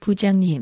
부장님,